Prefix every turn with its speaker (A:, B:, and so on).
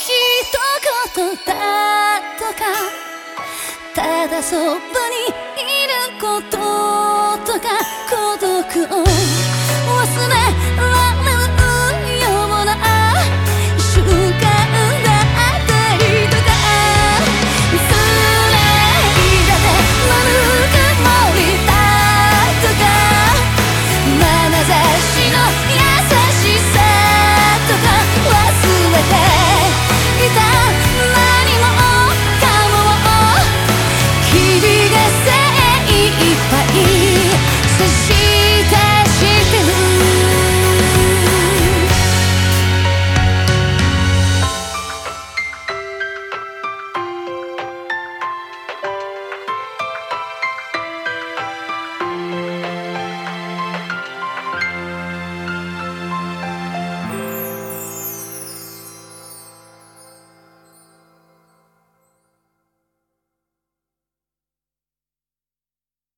A: 一言だとかただそばにいることとか孤独を忘れられ